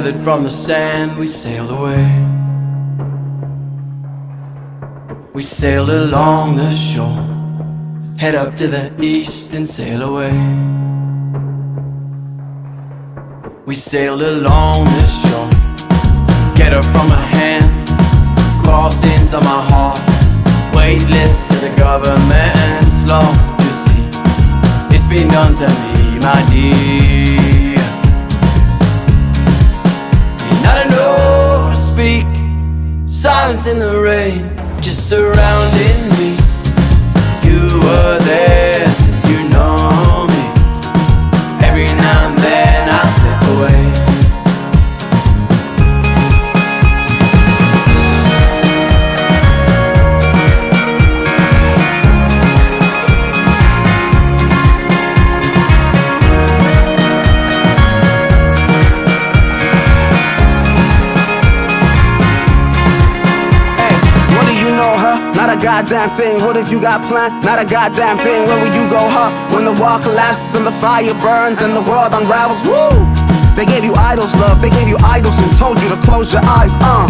from the sand, we sailed away. We sailed along the shore, head up to the east and sail away. We sailed along the shore, get her from her hand, cross into my heart, waitlist to the government's law. You see, it's been done to me, my dear. Surrounding me. You were Not a goddamn thing. What if you got planned? Not a goddamn thing. Where would you go, huh? When the wall collapses and the fire burns and the world unravels. Woo! They gave you idols, love. They gave you idols and told you to close your eyes. Uh.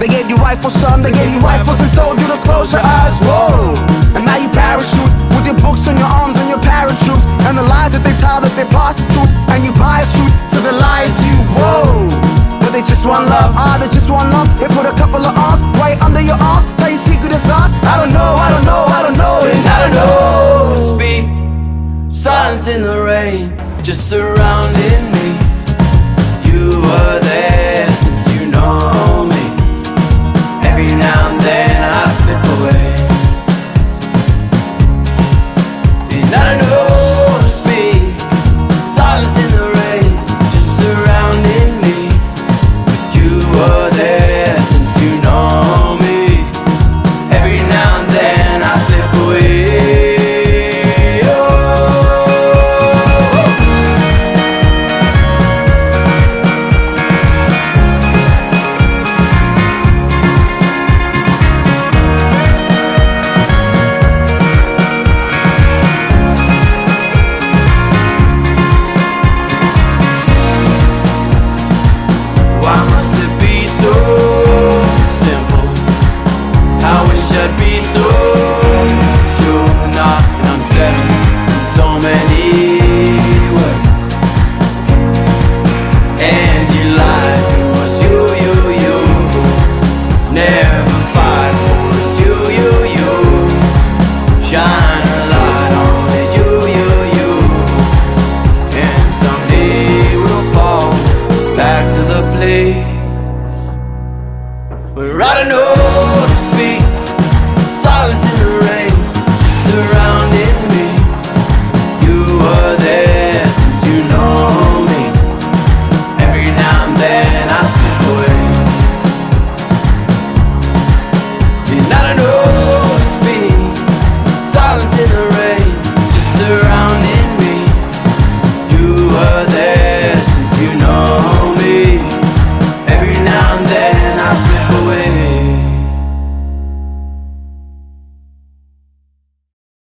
They gave you rifles, son. They gave you rifles and told you to close your eyes. Whoa! And now you parachute with your books on your arms and your parachutes and the lies that they tell that they prostitute and you bias truth to the lies you. Whoa! But they just want love, ah, they just want love. If know.